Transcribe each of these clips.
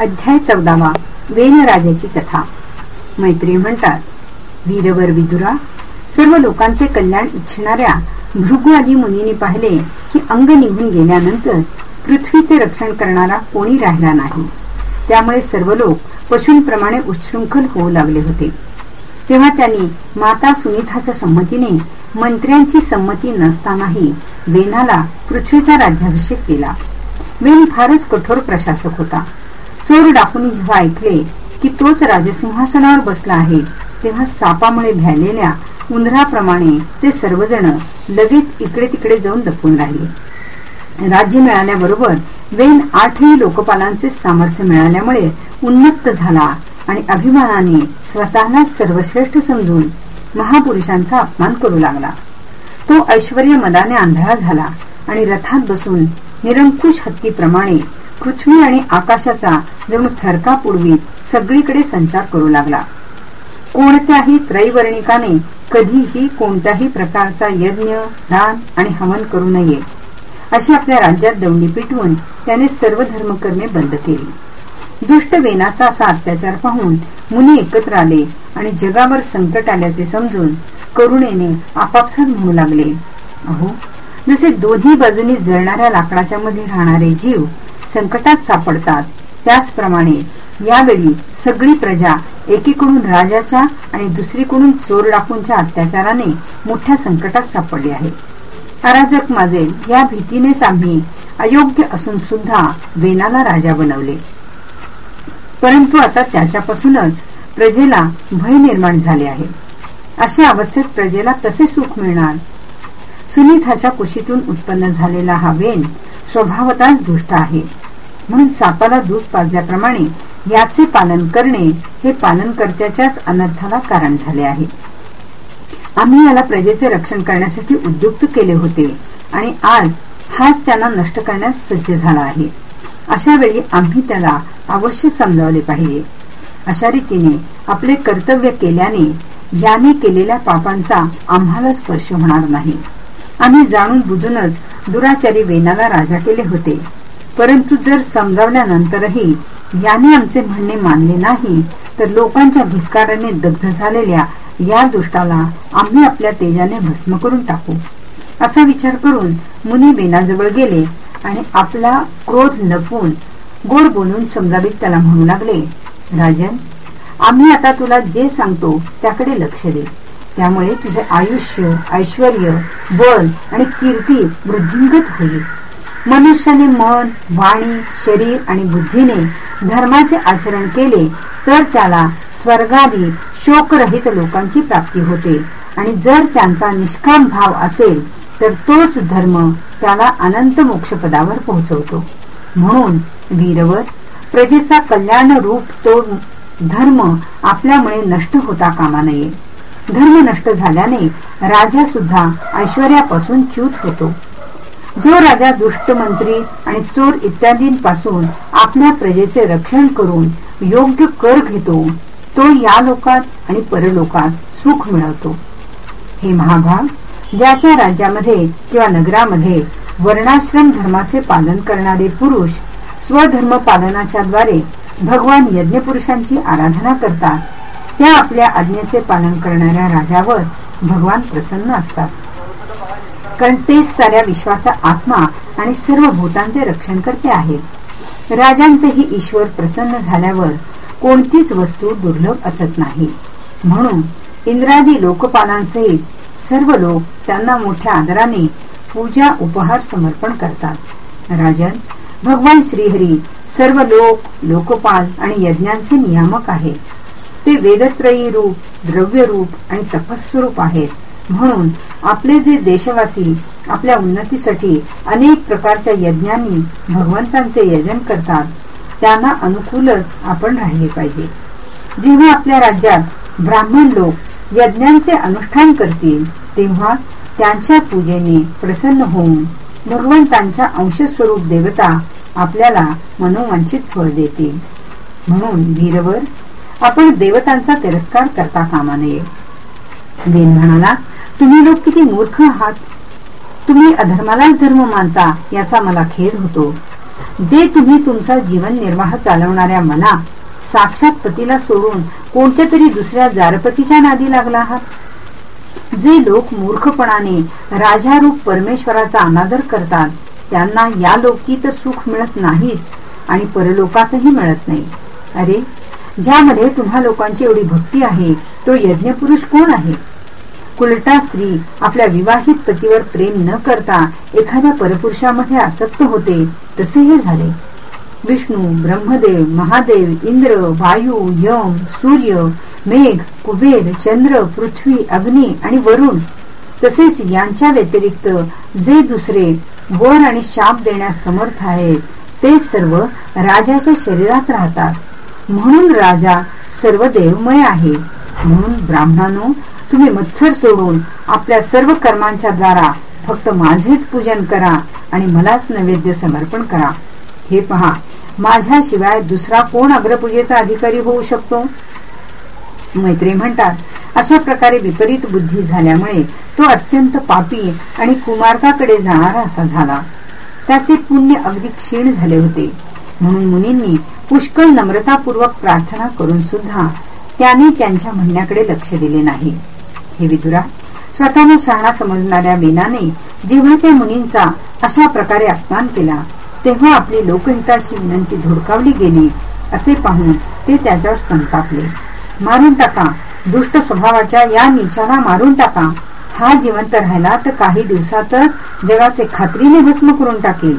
अध्याय चौदावा. वेनराजाची कथा. मैत्री म्हणतात वीरवर विदुरा सर्व लोकांचे कल्याण इच्छिणाऱ्या भृगु आदी मुनीने पाहिले की अंग निघून गेल्यानंतर पृथ्वीचे रक्षण करणारा कोणी राहिला नाही. त्यामुळे सर्व लोक पशूंप्रमाणे उच्छृंखल होऊ लागले होते. तेव्हा त्यांनी माता सुनीताच्या संमतीने मंत्र्यांची संमती नसतानाही वेनाला पृथ्वीचा राज्याभिषेक केला. वेन फारच कठोर प्रशासक होता. चोर डाकून जेव्हा ऐकले की तोच राजसिंहासनावर बसला आहे. तेव्हा सापामुळे भ्यालेल्या उंदराप्रमाणे ते सर्वजण लगेच इकडे तिकडे जाऊन लपून राहिले. राज्य मिळाल्याबरोबर वेन आठही लोकपालांचे सामर्थ्य मिळाल्यामुळे उन्मत्त झाला आणि अभिमानाने स्वतःला सर्वश्रेष्ठ समजून महापुरुषांचा अपमान करू लागला. तो ऐश्वर मदाने आंधळा झाला आणि रथात बसून निरंकुश हत्तीप्रमाणे पृथ्वी आणि आकाशाचा जणू थरका सगळीकडे संचार करू लागला. कोणत्याही त्रैवर्णिकाने कधीही कोणत्याही प्रकारचा यज्ञ दान आणि हवन करू नये. अशी आपल्या राज्यात दौंडी पिटवून त्याने सर्व धर्मकर्मे बंद केली. दुष्ट वेनाचा असा अत्याचार पाहून मुनी एकत्र आले आणि जगावर संकट आल्याचे समजून करुणेने आपापसात म्हणू लागले अहो जसे दोन्ही बाजूनी जळणाऱ्या लाकडाच्या मध्ये राहणारे जीव संकटात सापडतात. त्याचप्रमाणे यावेळी सगळी प्रजा एकीकडून राजाच्या आणि दुसरीकडून चोर डाकूंच्या अत्याचाराने मोठ्या संकटात सापडली आहे. अराजक माझे या भीतीनेच आम्ही अयोग्य असून सुद्धा वेनाला राजा बनवले. परंतु आता त्याच्यापासूनच प्रजेला भय निर्माण झाले आहे. अशा अवस्थेत प्रजेला कसे सुख मिळणार? सुनीताच्या कुशीतून उत्पन्न झालेला हा वेन स्वभावताच दुष्ट आहे. म्हणून सापाला दूध पाजल्याप्रमाणे याचे पालन करणे हे पालनकर्त्याच्याच अनर्थाला कारण झाले आहे. आम्ही याला प्रजेचे रक्षण करण्यासाठी उद्युक्त केले होते आणि आज हाच त्यांना नष्ट करण्यास सज्ज झाला आहे. अशा वेळी आम्ही त्याला अवश्य समजावले पाहिजे. अशा रीतीने आपले कर्तव्य केल्याने याने केलेल्या पापांचा आम्हाला स्पर्श होणार नाही. आम्ही जाणून बुजूनच दुराचारी वेनाला राजा केले होते. परंतु जर समजावल्यानंतरही याने आमचे म्हणणे मानले नाही तर लोकांच्या धिक्काराने दग्ध झालेल्या या दुष्टाला आम्ही आपल्या तेजाने भस्म करून टाकू. असा विचार करून मुनी बेनाजवळ गेले आणि आपला क्रोध लपवून गोड बोलून समजावीत त्याला म्हणू लागले राजन आम्ही आता तुला जे सांगतो त्याकडे लक्ष दे. त्यामुळे तुझे आयुष्य ऐश्वर बल आणि कीर्ती वृद्धिंगत होईल. मनुष्याने मन वाणी शरीर आणि बुद्धीने धर्माचे आचरण केले तर त्याला स्वर्गादी शोकरहित लोकांची प्राप्ती होते. आणि जर त्यांचा निष्काम भाव असेल तर तोच धर्म त्याला अनंत मोक्षपदावर पोहोचवतो. म्हणून वीरवर प्रजेचा कल्याण रूप तो धर्म आपल्यामुळे नष्ट होता कामा नये. धर्म नष्ट झाल्याने राजा सुद्धा ऐश्वर्यापासून च्यूत होतो. जो राजा दुष्ट मंत्री आणि चोर इत्यादींपासून आपल्या प्रजेचे रक्षण करून योग्य कर घेतो तो या लोकात आणि परलोकात सुख मिळवतो. हे महाभाग ज्याच्या राज्यामध्ये किंवा नगरामध्ये वर्णाश्रम धर्माचे पालन करणारे पुरुष स्वधर्म पालनाच्या द्वारे भगवान यज्ञपुरुषांची आराधना करतात त्या आपल्या आज्ञेचे पालन करणाऱ्या राजावर भगवान प्रसन्न असतात. कारण तेच साऱ्या विश्वाचा आत्मा आणि सर्व भूतांचे रक्षण करते आहेत राजांचेही ईश्वर प्रसन्न झाल्यावर कोणतीच वस्तू दुर्लभ असत नाही. म्हणून इंद्रादी लोकपालांसहित सर्व लोक त्यांना मोठ्या आदराने पूजा उपहार समर्पण करतात. राजन भगवान श्रीहरी सर्व लोक लोकपाल आणि यज्ञांचे नियामक आहेत. ते वेदत्रयी रूप द्रव्य रूप आणि तपस्वरूप आहेत. म्हणून आपले जे देशवासी आपल्या उन्नतीसाठी अनेक प्रकारच्या यज्ञांनी भगवंतांचे यजन करतात त्यांना अनुकूलच आपण राहिले पाहिजे. जेव्हा आपल्या राज्यात ब्राह्मण लोक यज्ञांचे अनुष्ठान करतील तेव्हा त्यांच्या पूजेने प्रसन्न होऊन भगवंतांच्या अंशस्वरूप देवता आपल्याला मनोवांचित फळ देतील. म्हणून वीरवर आपण देवतांचा तिरस्कार करता कामा नये वेन म्हणाला तुम्ही लोक किती मूर्ख आहात. तुम्ही अधर्मालाच धर्म मानता याचा मला खेद होतो. जे तुम्ही तुमचा जीवन निर्वाह चालवणाऱ्या मला साक्षात पतीला सोडून कोणत्या तरी दुसऱ्या जारपतीच्या नादी लागला आहात? जे लोक मूर्खपणाने राजारूप परमेश्वराचा अनादर करतात त्यांना या लोकी तर सुख मिळत नाहीच आणि परलोकातही मिळत नाही. अरे ज्यामध्ये तुम्हा लोकांची एवढी भक्ती आहे तो यज्ञपुरुष कोण आहे? कुलटा स्त्री आपल्या विवाहित पतीवर प्रेम न करता एखाद्या परपुरुषामध्ये आसक्त होते तसे हे झाले. विष्णू ब्रह्मदेव महादेव इंद्र वायू यम सूर्य मेघ कुबेर चंद्र पृथ्वी अग्नी आणि वरुण. तसेच यांच्या व्यतिरिक्त जे दुसरे वर आणि शाप देण्यास समर्थ आहेत ते सर्व राजाच्या शरीरात राहतात. म्हणून राजा सर्व देवमय आहे. म्हणून ब्राह्मणानो तुम्ही मत्सर सोडून आपल्या सर्व कर्मांच्या द्वारा फक्त माझेच पूजन करा आणि मलाच नैवेद्य समर्पण करा. हे पहा माझ्याशिवाय दुसरा कोण अग्रपूजेचा अधिकारी होऊ शकतो? मैत्री म्हणतात अशा प्रकारे विपरीत बुद्धी झाल्यामुळे तो अत्यंत पापी आणि कुमारकाकडे जाणारा असा झाला. त्याचे पुण्य अगदी क्षीण झाले होते. म्हणून मुनींनी पुष्कळ नम्रतापूर्वक प्रार्थना करून सुद्धा त्याने त्यांच्या म्हणण्याकडे लक्ष दिले नाही. हे विदुरा स्वतःला शहाणा समजणाऱ्या बेनाने जेव्हा त्या मुनींचा अशा प्रकारे अपमान केला तेव्हा आपली लोकहिताची विनंती धुडकावली गेली असे पाहून ते त्याच्यावर संतापले. मारून टाका दुष्ट स्वभावाच्या या निशाला मारून टाका. हा जिवंत राहिला तर काही दिवसातच जगाचे खात्रीने भस्म करून टाकेल.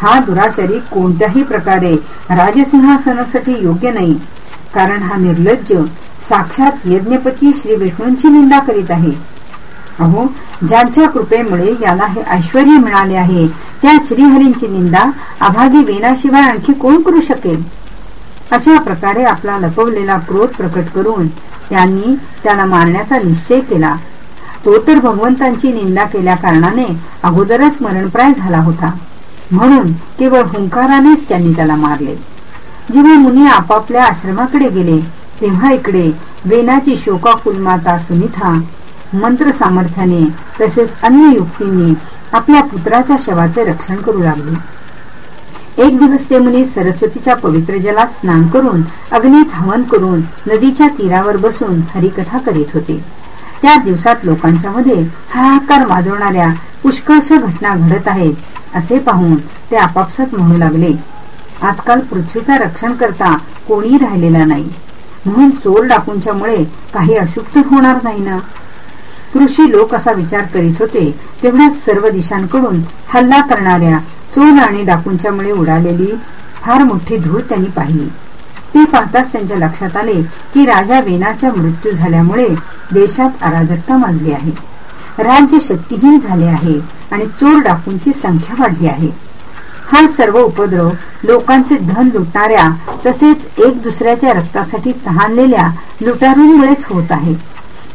हा दुराचारी कोणत्याही प्रकारे राजसिंहासनासाठी योग्य नाही. कारण हा निर्लज्ज साक्षात यज्ञपती श्री विष्णूंची निंदा करीत आहे. अहो ज्यांच्या कृपेमुळे याला हे ऐश्वर मिळाले आहे त्या श्रीहरींची निंदा अभागी वेनाशिवाय आणखी कोण करू शकेल? अशा प्रकारे आपला लपवलेला क्रोध प्रकट करून त्यांनी त्याला मारण्याचा निश्चय केला. तो तर भगवंतांची निंदा केल्या कारणाने अगोदरच मरणप्राय झाला होता. म्हणून केवळ हुंकारानेच त्यांनी त्याला मारले. जेव्हा मुनी आपापल्या आश्रमाकडे गेले तेव्हा इकडे वेनाची शोकाकुल माता सुनिथा मंत्र सामर्थ्याने तसेच अन्य युक्तींनी आपल्या पुत्राच्या शवाचे रक्षण करू लागले. एक दिवस ते मुनी सरस्वतीच्या पवित्र जलात स्नान करून अग्नीत हवन करून नदीच्या तीरावर बसून हरिकथा करीत होते. त्या दिवसात लोकांच्या मध्ये हाहाकार वाजवणाऱ्या पुष्कळशा घटना घडत आहेत असे पाहून ते आपापसात म्हणू लागले आजकाल पृथ्वीचा रक्षण करता कोणी राहिलेला नाही. म्हणून चोर डाकूंच्या मुळे काही अशुभ होणार नाही ना? कृषी लोक असा विचार करीत होते तेवढ्या सर्व दिशांकडून हल्ला करणाऱ्या चोर आणि डाकूंच्यामुळे उडालेली फार मोठी धूळ त्यांनी पाहिली. ते पाहताच त्यांच्या लक्षात आले की राजा वेनाच्या मृत्यू झाल्यामुळे देशात अराजकता माजली आहे. राज्य शक्तीहीन झाले आहे. आणि चोर डाकूंची संख्या वाढली आहे. हा सर्व उपद्रव लोकांचे धन लुटणाऱ्या तसेच एक दुसऱ्याच्या रक्तासाठी तहानलेल्या लुटारूंमुळेच होत आहे.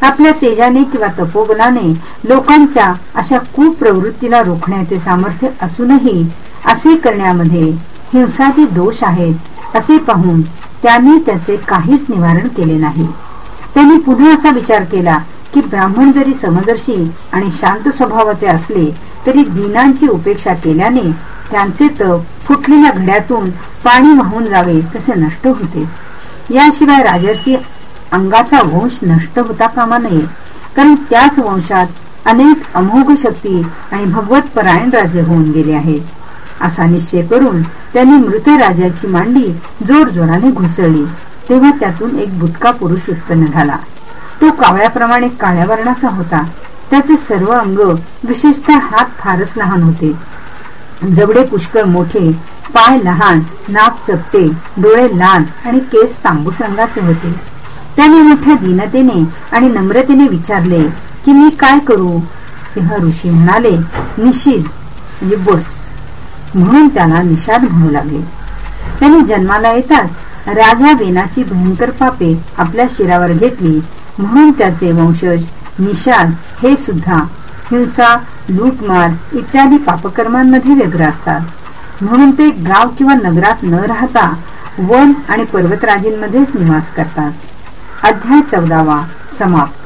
आपल्या तेजाने किंवा तपोबलाने लोकांच्या अशा कुप्रवृत्तीला रोखण्याचे सामर्थ्य असूनही असे करण्यामध्ये हिंसाचे दोष आहेत असे पाहून त्यांनी त्याचे काहीच निवारण केले नाही. त्यांनी पुन्हा असा विचार केला की ब्राह्मण जरी समदर्शी आणि शांत स्वभावाचे असले तरी दिनांची उपेक्षा केल्याने त्यांचे तप फुटलेल्या घड्यातून पाणी वाहून जावे तसे नष्ट होते. याशिवाय राजर्षी अंगाचा वंश नष्ट होता कामा नये कारण त्याच वंशात अनेक अमोघ शक्ती आणि भगवत परायण राजे होऊन गेले आहेत. असा निश्चय करून त्यांनी मृत राजाची मांडी जोर जोराने घुसळली तेव्हा त्यातून एक बुतका पुरुष उत्पन्न झाला. तो कावळ्याप्रमाणे काळ्या वर्णाचा होता. त्याचे सर्व अंग विशेषतः हात फारच लहान होते. जबडे पुष्कळ मोठे पाय लहान नाक चपटे डोळे लाल आणि केस तांबूस रंगाचे होते. त्याने मोठ्या दीनतेने आणि नम्रतेने विचारले की मी काय करू? तेव्हा ऋषी म्हणाले निषिद बस म्हणून त्याला निषाद म्हणू लागले. त्यांनी जन्माला येताच राजा वेनाची भयंकर पापे आपल्या शिरावर घेतली. म्हणून त्याचे वंशज निषाद हे सुद्धा हिंसा लूटमार इत्यादी पापकर्मांमध्ये व्यग्र असतात. म्हणून ते गाव किंवा नगरात न राहता वन आणि पर्वतराजींमध्येच निवास करतात. अध्याय चौदावा. समाप्त.